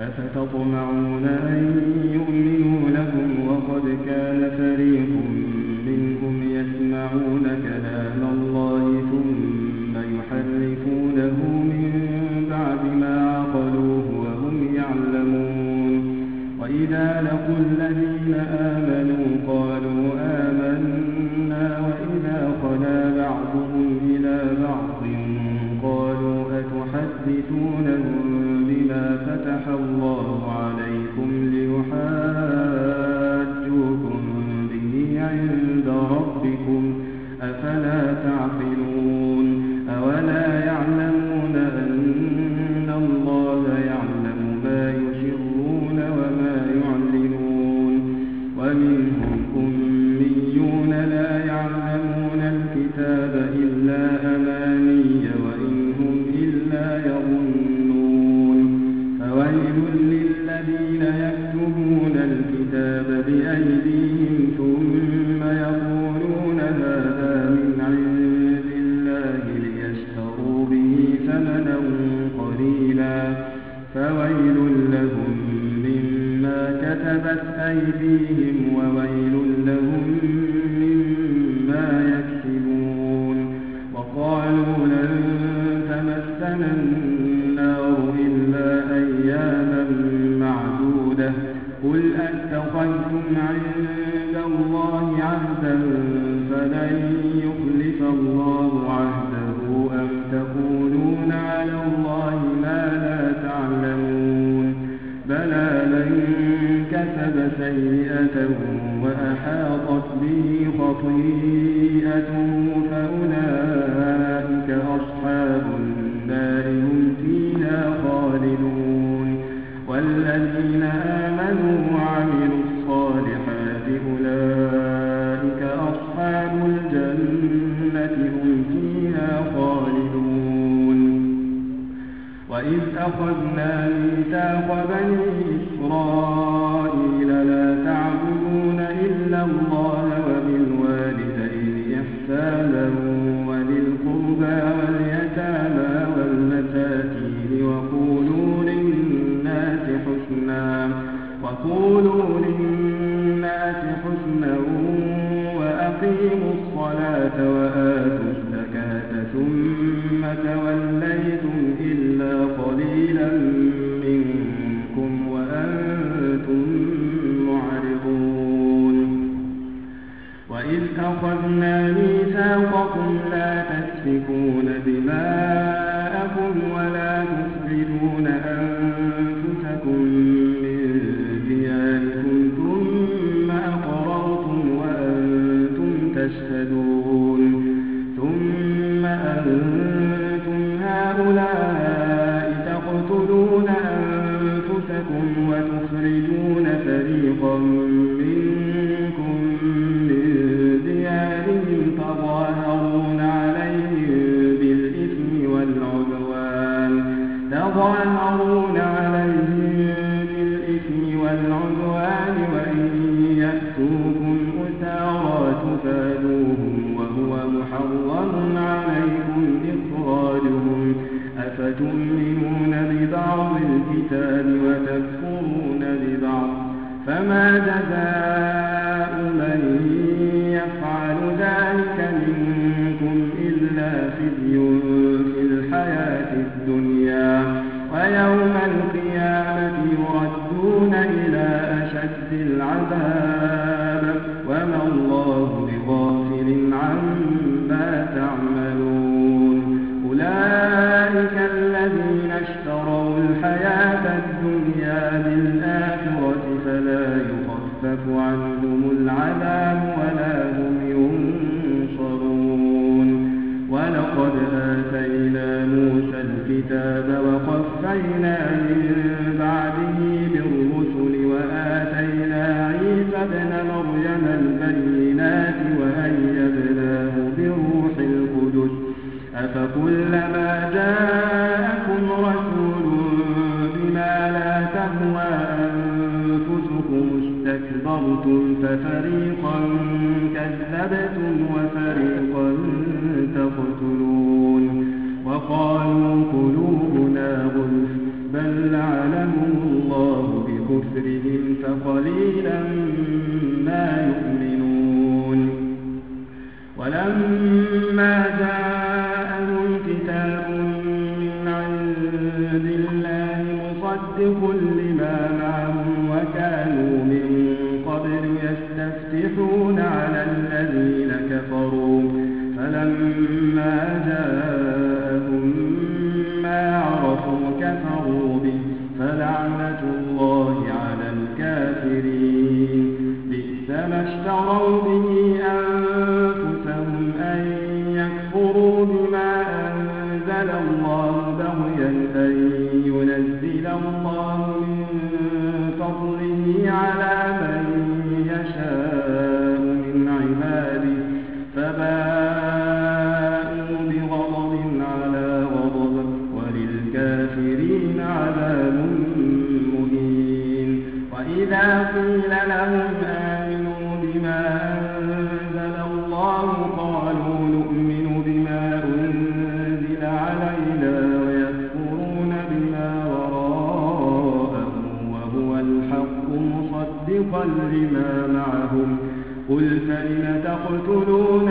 أفتطمعون أن يؤمنوا لكم وقد كان فريق منهم يسمعون كلام الله وأحاطت به خطيئته فأولئك أصحاب النار هم فيها خالدون والذين آمنوا وعملوا الصالحات أولئك أصحاب الجنة هم فيها خالدون وإذ أخذنا ميثاق بني إسرائيل لا أخذنا من ذلك من الكتاب وقفينا من بكفرهم بما أنزل الله قالوا نؤمن بما أنزل علينا بما وراءه وهو الحق مصدقا لما معهم. قل فلم تقتلون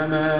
بئس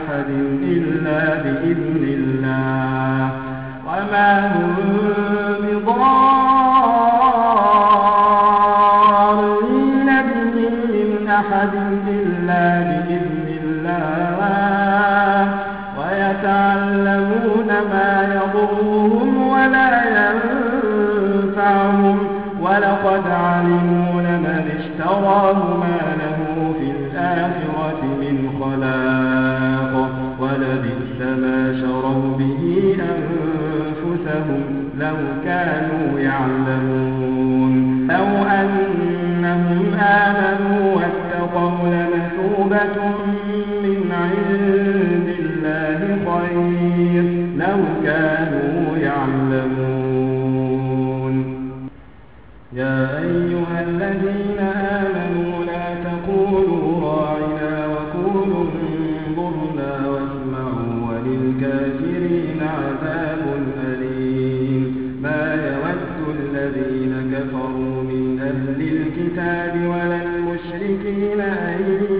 أحد إلا بإذن الله. وما هو Hallelujah.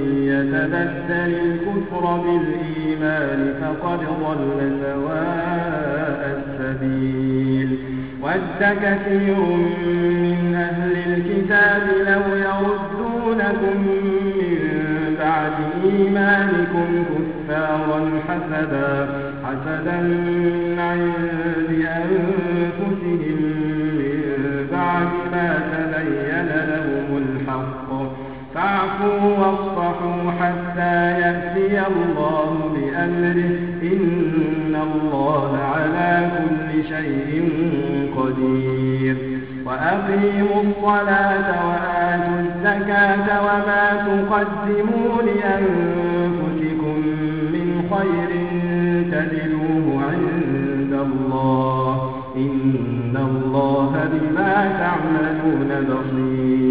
كثير من أهل الكتاب لو يردونكم من بعد إيمانكم كفارا حسدا حسدا عند أنفسهم واصفحوا حتى يأتي الله بأمره. إن الله على كل شيء قدير. وأقيموا الصلاة وآتوا الزكاة وما تقدموا لأنفسكم من خير تجدوه عند الله. إن الله بما تعملون بصير.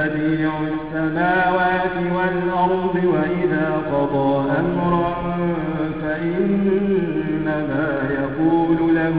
بديع السماوات والأرض وإذا قضى أمرا فإنما يقول له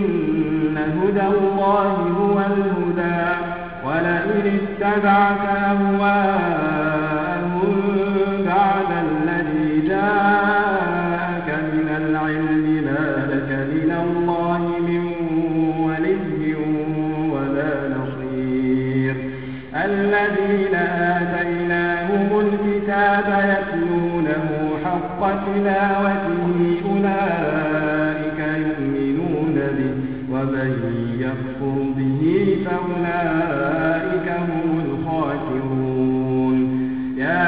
إن هدى الله هو الهدى ولئن اتبعت أهواءهم